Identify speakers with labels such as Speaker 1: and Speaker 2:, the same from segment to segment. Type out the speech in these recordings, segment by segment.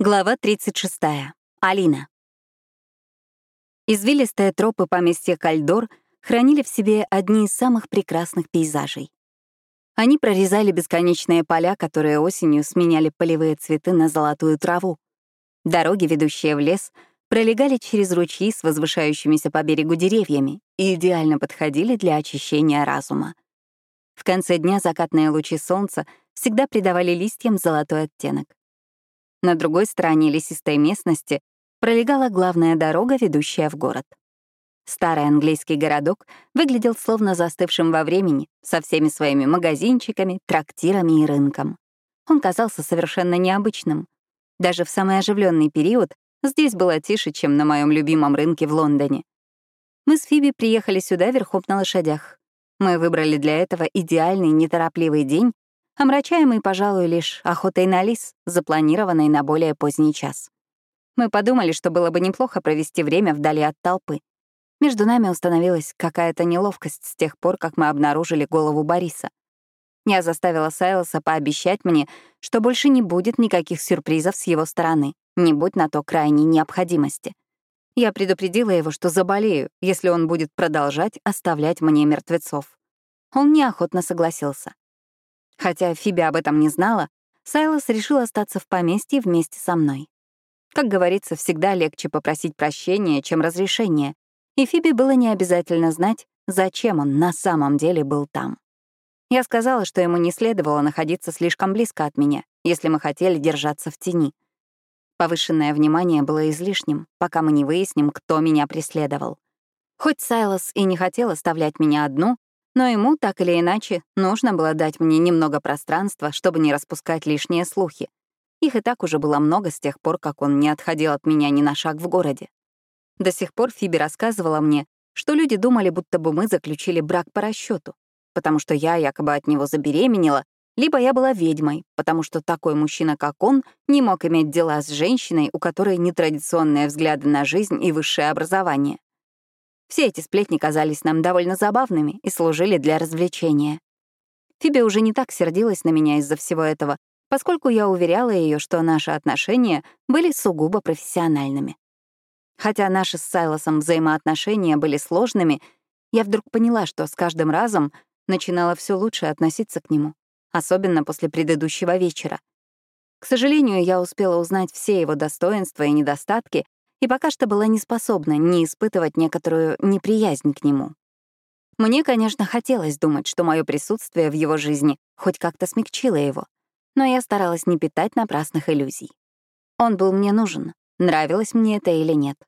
Speaker 1: Глава 36. Алина. Извилистые тропы поместья Кальдор хранили в себе одни из самых прекрасных пейзажей. Они прорезали бесконечные поля, которые осенью сменяли полевые цветы на золотую траву. Дороги, ведущие в лес, пролегали через ручьи с возвышающимися по берегу деревьями и идеально подходили для очищения разума. В конце дня закатные лучи солнца всегда придавали листьям золотой оттенок. На другой стороне лесистой местности пролегала главная дорога, ведущая в город. Старый английский городок выглядел словно застывшим во времени, со всеми своими магазинчиками, трактирами и рынком. Он казался совершенно необычным. Даже в самый оживленный период здесь было тише, чем на моем любимом рынке в Лондоне. Мы с Фиби приехали сюда верхом на лошадях. Мы выбрали для этого идеальный, неторопливый день, омрачаемый, пожалуй, лишь охотой на лис, запланированной на более поздний час. Мы подумали, что было бы неплохо провести время вдали от толпы. Между нами установилась какая-то неловкость с тех пор, как мы обнаружили голову Бориса. Я заставила Сайлоса пообещать мне, что больше не будет никаких сюрпризов с его стороны, не будь на то крайней необходимости. Я предупредила его, что заболею, если он будет продолжать оставлять мне мертвецов. Он неохотно согласился. Хотя Фиби об этом не знала, Сайлос решил остаться в поместье вместе со мной. Как говорится, всегда легче попросить прощения, чем разрешения, и Фиби было не обязательно знать, зачем он на самом деле был там. Я сказала, что ему не следовало находиться слишком близко от меня, если мы хотели держаться в тени. Повышенное внимание было излишним, пока мы не выясним, кто меня преследовал. Хоть Сайлос и не хотел оставлять меня одну, но ему, так или иначе, нужно было дать мне немного пространства, чтобы не распускать лишние слухи. Их и так уже было много с тех пор, как он не отходил от меня ни на шаг в городе. До сих пор Фиби рассказывала мне, что люди думали, будто бы мы заключили брак по расчету, потому что я якобы от него забеременела, либо я была ведьмой, потому что такой мужчина, как он, не мог иметь дела с женщиной, у которой нетрадиционные взгляды на жизнь и высшее образование. Все эти сплетни казались нам довольно забавными и служили для развлечения. Фиби уже не так сердилась на меня из-за всего этого, поскольку я уверяла ее, что наши отношения были сугубо профессиональными. Хотя наши с Сайлосом взаимоотношения были сложными, я вдруг поняла, что с каждым разом начинала все лучше относиться к нему, особенно после предыдущего вечера. К сожалению, я успела узнать все его достоинства и недостатки и пока что была не способна не испытывать некоторую неприязнь к нему. Мне, конечно, хотелось думать, что мое присутствие в его жизни хоть как-то смягчило его, но я старалась не питать напрасных иллюзий. Он был мне нужен, нравилось мне это или нет.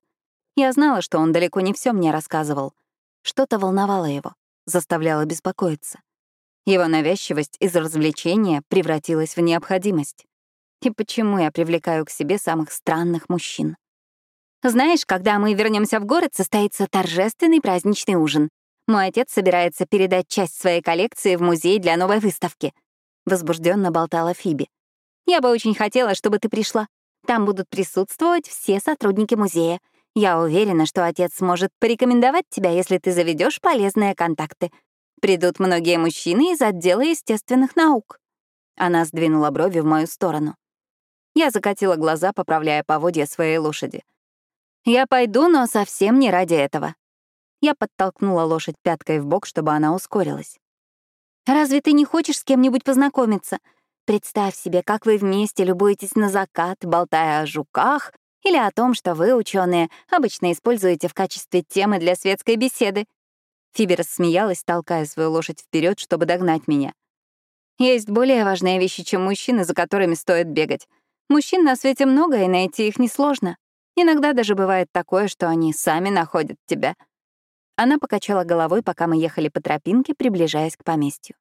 Speaker 1: Я знала, что он далеко не все мне рассказывал. Что-то волновало его, заставляло беспокоиться. Его навязчивость из развлечения превратилась в необходимость. И почему я привлекаю к себе самых странных мужчин? Знаешь, когда мы вернемся в город, состоится торжественный праздничный ужин. Мой отец собирается передать часть своей коллекции в музей для новой выставки. Возбужденно болтала Фиби. Я бы очень хотела, чтобы ты пришла. Там будут присутствовать все сотрудники музея. Я уверена, что отец сможет порекомендовать тебя, если ты заведешь полезные контакты. Придут многие мужчины из отдела естественных наук. Она сдвинула брови в мою сторону. Я закатила глаза, поправляя поводья своей лошади. «Я пойду, но совсем не ради этого». Я подтолкнула лошадь пяткой в бок, чтобы она ускорилась. «Разве ты не хочешь с кем-нибудь познакомиться? Представь себе, как вы вместе любуетесь на закат, болтая о жуках или о том, что вы, ученые, обычно используете в качестве темы для светской беседы». Фиби рассмеялась, толкая свою лошадь вперед, чтобы догнать меня. «Есть более важные вещи, чем мужчины, за которыми стоит бегать. Мужчин на свете много, и найти их несложно. Иногда даже бывает такое, что они сами находят тебя. Она покачала головой, пока мы ехали по тропинке, приближаясь к поместью.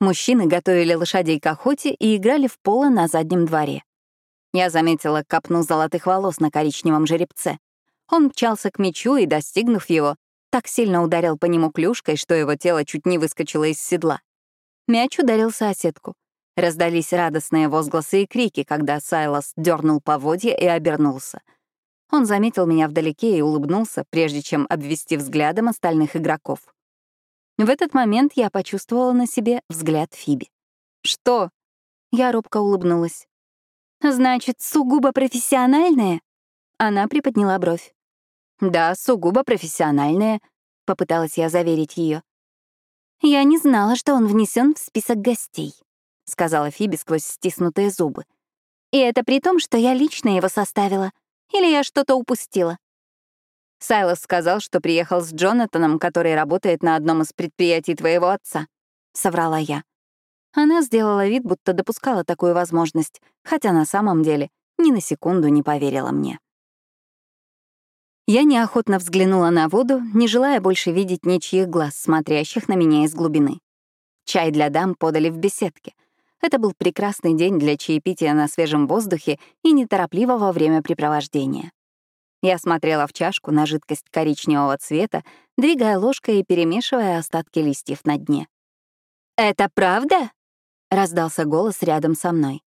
Speaker 1: Мужчины готовили лошадей к охоте и играли в поло на заднем дворе. Я заметила копну золотых волос на коричневом жеребце. Он мчался к мечу и, достигнув его, так сильно ударил по нему клюшкой, что его тело чуть не выскочило из седла. Мяч ударился о сетку. Раздались радостные возгласы и крики, когда Сайлос дернул поводья и обернулся — он заметил меня вдалеке и улыбнулся, прежде чем обвести взглядом остальных игроков. В этот момент я почувствовала на себе взгляд Фиби. «Что?» Я робко улыбнулась. Значит, сугубо профессиональные? Она приподняла бровь. Да, сугубо профессиональные, попыталась я заверить ее. Я не знала, что он внесен в список гостей, сказала Фиби сквозь стиснутые зубы. И это при том, что я лично его составила. Или я что-то упустила? Сайлос сказал, что приехал с Джонатаном, который работает на одном из предприятий твоего отца. Соврала я. Она сделала вид, будто допускала такую возможность, хотя на самом деле ни на секунду не поверила мне. Я неохотно взглянула на воду, не желая больше видеть ничьих глаз, смотрящих на меня из глубины. Чай для дам подали в беседке. Это был прекрасный день для чаепития на свежем воздухе и неторопливого времяпрепровождения. Я смотрела в чашку на жидкость коричневого цвета, двигая ложкой и перемешивая остатки листьев на дне. «Это правда?» — раздался голос рядом со мной.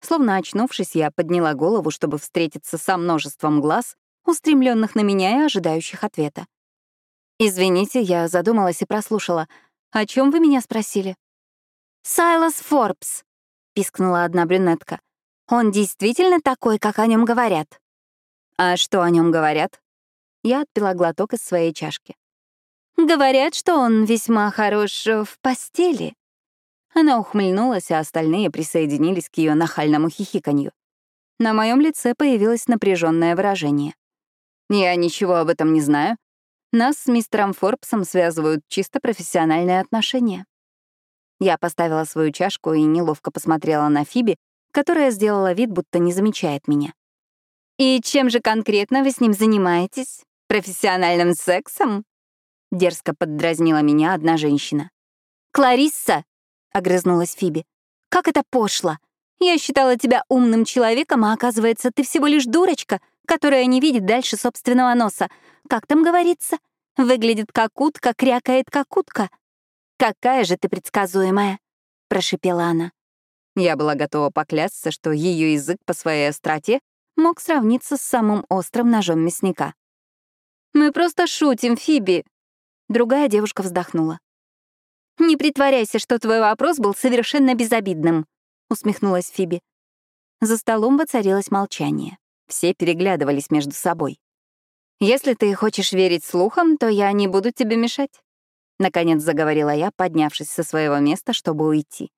Speaker 1: Словно очнувшись, я подняла голову, чтобы встретиться со множеством глаз, устремленных на меня и ожидающих ответа. «Извините, я задумалась и прослушала. О чем вы меня спросили?» «Сайлас Форбс», — пискнула одна брюнетка. «Он действительно такой, как о нем говорят?» «А что о нем говорят?» Я отпила глоток из своей чашки. «Говорят, что он весьма хорош в постели». Она ухмыльнулась, а остальные присоединились к ее нахальному хихиканью. На моем лице появилось напряженное выражение. Я ничего об этом не знаю. Нас с мистером Форбсом связывают чисто профессиональные отношения. Я поставила свою чашку и неловко посмотрела на Фиби, которая сделала вид, будто не замечает меня. «И чем же конкретно вы с ним занимаетесь? Профессиональным сексом?» Дерзко поддразнила меня одна женщина. «Кларисса!» — огрызнулась Фиби. «Как это пошло! Я считала тебя умным человеком, а оказывается, ты всего лишь дурочка, которая не видит дальше собственного носа. Как там говорится? Выглядит как утка, крякает как утка. «Какая же ты предсказуемая!» — прошипела она. Я была готова поклясться, что ее язык по своей остроте мог сравниться с самым острым ножом мясника. «Мы просто шутим, Фиби!» Другая девушка вздохнула. «Не притворяйся, что твой вопрос был совершенно безобидным», — усмехнулась Фиби. За столом воцарилось молчание. Все переглядывались между собой. «Если ты хочешь верить слухам, то я не буду тебе мешать», Наконец заговорила я, поднявшись со своего места, чтобы уйти.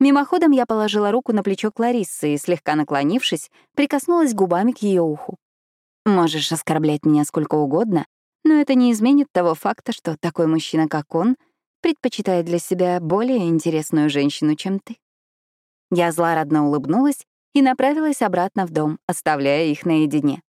Speaker 1: Мимоходом я положила руку на плечо Клариссы и, слегка наклонившись, прикоснулась губами к ее уху. «Можешь оскорблять меня сколько угодно, но это не изменит того факта, что такой мужчина, как он, предпочитает для себя более интересную женщину, чем ты». Я злорадно улыбнулась и направилась обратно в дом, оставляя их наедине.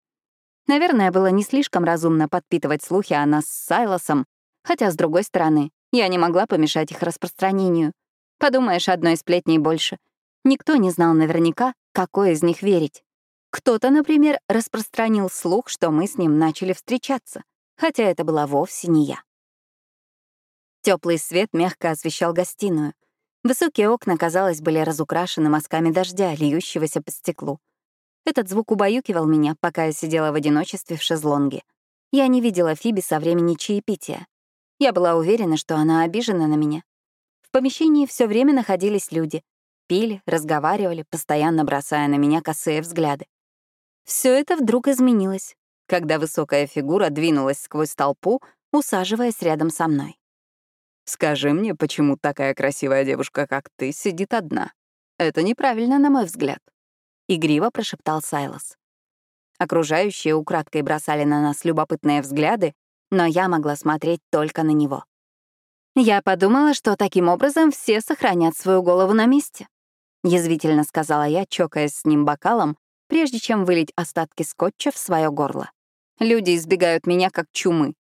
Speaker 1: Наверное, было не слишком разумно подпитывать слухи о нас с Сайлосом, Хотя, с другой стороны, я не могла помешать их распространению. Подумаешь, одной сплетней больше. Никто не знал наверняка, какой из них верить. Кто-то, например, распространил слух, что мы с ним начали встречаться, хотя это была вовсе не я. Теплый свет мягко освещал гостиную. Высокие окна, казалось, были разукрашены мазками дождя, льющегося по стеклу. Этот звук убаюкивал меня, пока я сидела в одиночестве в шезлонге. Я не видела Фиби со времени чаепития. Я была уверена, что она обижена на меня. В помещении все время находились люди. Пили, разговаривали, постоянно бросая на меня косые взгляды. Все это вдруг изменилось, когда высокая фигура двинулась сквозь толпу, усаживаясь рядом со мной. «Скажи мне, почему такая красивая девушка, как ты, сидит одна? Это неправильно, на мой взгляд», — игриво прошептал Сайлос. Окружающие украдкой бросали на нас любопытные взгляды, но я могла смотреть только на него. «Я подумала, что таким образом все сохранят свою голову на месте», — язвительно сказала я, чокаясь с ним бокалом, прежде чем вылить остатки скотча в свое горло. «Люди избегают меня как чумы».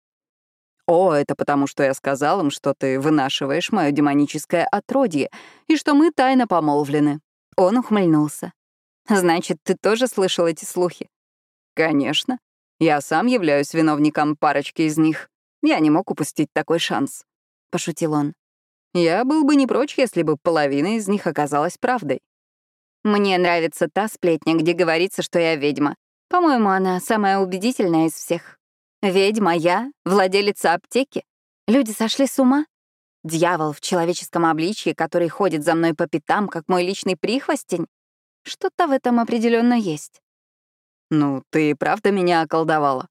Speaker 1: «О, это потому, что я сказал им, что ты вынашиваешь мое демоническое отродье и что мы тайно помолвлены». Он ухмыльнулся. «Значит, ты тоже слышал эти слухи?» «Конечно. Я сам являюсь виновником парочки из них. Я не мог упустить такой шанс», — пошутил он. «Я был бы не прочь, если бы половина из них оказалась правдой». «Мне нравится та сплетня, где говорится, что я ведьма. По-моему, она самая убедительная из всех. Ведьма я, владелица аптеки. Люди сошли с ума? Дьявол в человеческом обличье, который ходит за мной по пятам, как мой личный прихвостень? Что-то в этом определенно есть.
Speaker 2: «Ну, ты и правда меня околдовала?»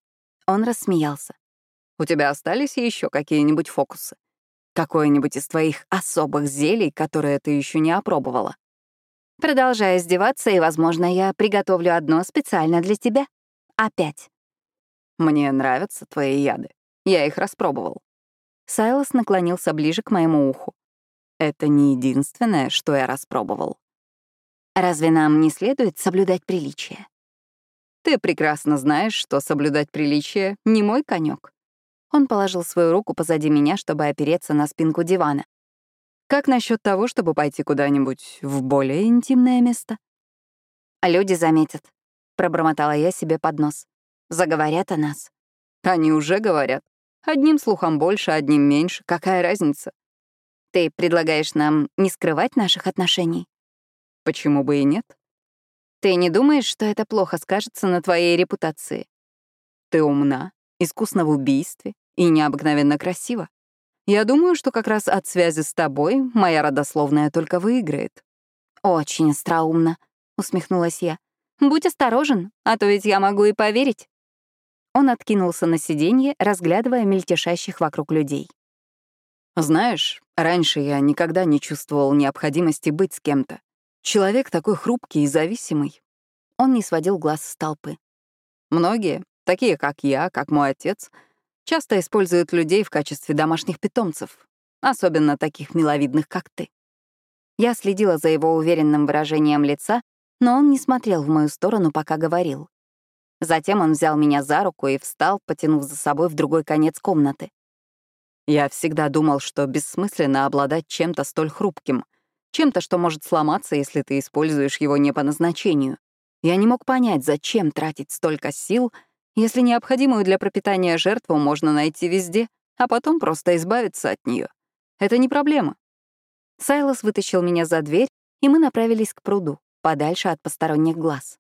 Speaker 1: Он рассмеялся.
Speaker 2: «У тебя остались еще какие-нибудь фокусы? Какое-нибудь из твоих особых зелий, которые ты еще не опробовала?»
Speaker 1: Продолжая издеваться, и, возможно, я приготовлю одно специально для тебя. Опять.
Speaker 2: Мне нравятся твои яды. Я их распробовал.
Speaker 1: Сайлос наклонился ближе к моему уху.
Speaker 2: Это не единственное, что я распробовал.
Speaker 1: Разве нам не следует соблюдать приличие?
Speaker 2: Ты прекрасно знаешь, что соблюдать приличие — не мой конек.
Speaker 1: Он положил свою руку позади меня, чтобы опереться на спинку дивана.
Speaker 2: Как насчет того, чтобы пойти куда-нибудь в более интимное место?
Speaker 1: Люди заметят, пробормотала я себе под нос. Заговорят о нас.
Speaker 2: Они уже говорят. Одним слухом больше, одним меньше. Какая разница?
Speaker 1: Ты предлагаешь нам не скрывать наших отношений?
Speaker 2: Почему бы и нет?
Speaker 1: Ты не думаешь, что это плохо скажется на твоей репутации?
Speaker 2: Ты умна, искусна в убийстве и необыкновенно красива. Я думаю, что как раз от связи с тобой моя родословная только выиграет».
Speaker 1: «Очень остроумно», — усмехнулась я. «Будь осторожен, а то ведь я могу и поверить». Он откинулся на сиденье, разглядывая мельтешащих вокруг людей.
Speaker 2: «Знаешь, раньше я никогда не чувствовал необходимости быть с кем-то. Человек такой хрупкий и зависимый».
Speaker 1: Он не сводил глаз с толпы.
Speaker 2: «Многие, такие как я, как мой отец, — часто используют людей в качестве домашних питомцев, особенно таких миловидных, как ты.
Speaker 1: Я следила за его уверенным выражением лица, но он не смотрел в мою сторону, пока говорил. Затем он взял меня за руку и встал, потянув за собой в другой конец комнаты.
Speaker 2: Я всегда думал, что бессмысленно обладать чем-то столь хрупким, чем-то, что может сломаться, если ты используешь его не по назначению. Я не мог понять, зачем тратить столько сил — если необходимую для пропитания жертву можно найти везде, а потом просто избавиться от нее. Это не проблема.
Speaker 1: Сайлос вытащил меня за дверь, и мы направились к пруду, подальше от посторонних глаз.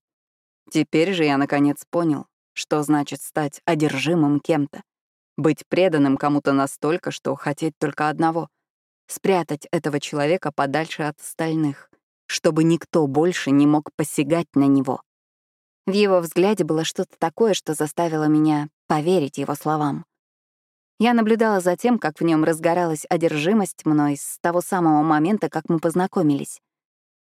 Speaker 2: Теперь же я наконец понял, что значит стать одержимым кем-то. Быть преданным кому-то настолько, что хотеть только одного — спрятать этого человека подальше от остальных, чтобы никто больше не мог посягать на него.
Speaker 1: В его взгляде было что-то такое, что заставило меня поверить его словам. Я наблюдала за тем, как в нем разгоралась одержимость мной с того самого момента, как мы познакомились.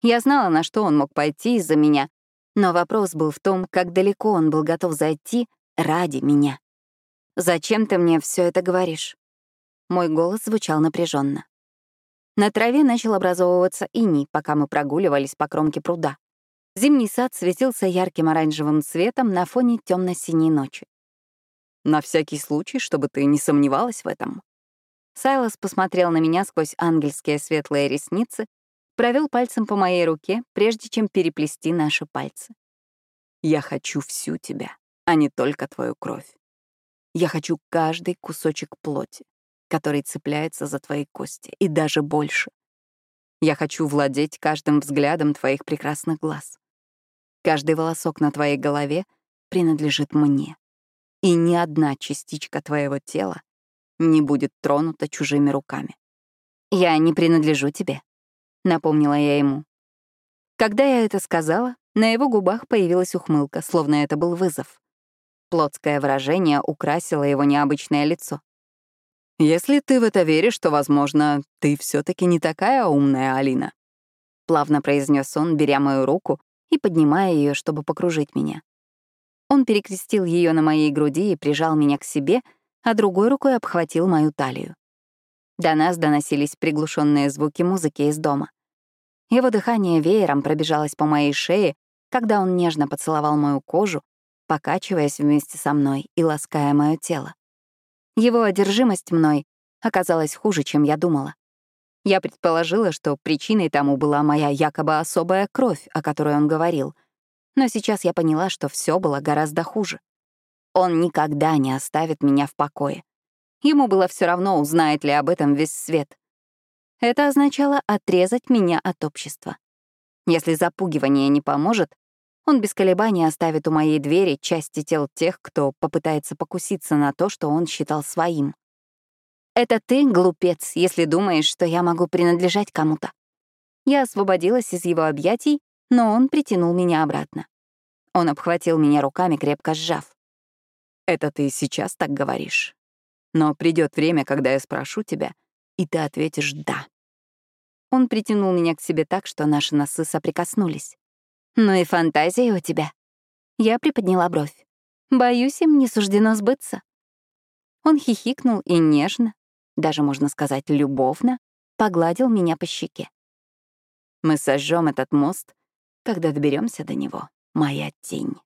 Speaker 1: Я знала, на что он мог пойти из-за меня, но вопрос был в том, как далеко он был готов зайти ради меня. «Зачем ты мне все это говоришь?» Мой голос звучал напряженно. На траве начал образовываться иней, пока мы прогуливались по кромке пруда. Зимний сад светился ярким оранжевым цветом на фоне темно синей ночи.
Speaker 2: «На всякий случай, чтобы ты не сомневалась в этом».
Speaker 1: Сайлос посмотрел на меня сквозь ангельские светлые ресницы, провел пальцем по моей руке, прежде чем переплести наши пальцы.
Speaker 2: «Я хочу всю тебя, а не только твою кровь. Я хочу каждый кусочек плоти, который цепляется за твои кости, и даже больше. Я хочу владеть каждым взглядом твоих прекрасных глаз. Каждый волосок на твоей голове принадлежит мне. И ни одна частичка твоего тела не будет тронута чужими руками.
Speaker 1: «Я не принадлежу тебе», — напомнила я ему. Когда я это сказала, на его губах появилась ухмылка, словно это был вызов. Плотское выражение украсило его необычное лицо.
Speaker 2: «Если ты в это веришь, то, возможно, ты все таки не такая умная, Алина», — плавно произнес он, беря мою руку и поднимая ее, чтобы покружить меня.
Speaker 1: Он перекрестил ее на моей груди и прижал меня к себе, а другой рукой обхватил мою талию. До нас доносились приглушенные звуки музыки из дома. Его дыхание веером пробежалось по моей шее, когда он нежно поцеловал мою кожу, покачиваясь вместе со мной и лаская мое тело. Его одержимость мной оказалась хуже, чем я думала. Я предположила, что причиной тому была моя якобы особая кровь, о которой он говорил. Но сейчас я поняла, что все было гораздо хуже. Он никогда не оставит меня в покое. Ему было все равно, узнает ли об этом весь свет. Это означало отрезать меня от общества. Если запугивание не поможет, он без колебаний оставит у моей двери части тел тех, кто попытается покуситься на то, что он считал своим. Это ты, глупец, если думаешь, что я могу принадлежать кому-то. Я освободилась из его объятий но он притянул меня обратно. Он обхватил меня руками, крепко сжав.
Speaker 2: «Это ты сейчас так говоришь. Но придет время, когда я спрошу тебя, и ты ответишь «да».
Speaker 1: Он притянул меня к себе так, что наши носы соприкоснулись. «Ну и фантазия у тебя». Я приподняла бровь. «Боюсь, им не суждено сбыться». Он хихикнул и нежно, даже, можно сказать, любовно, погладил меня по щеке.
Speaker 2: «Мы сожжем этот мост, когда доберемся до него, моя тень».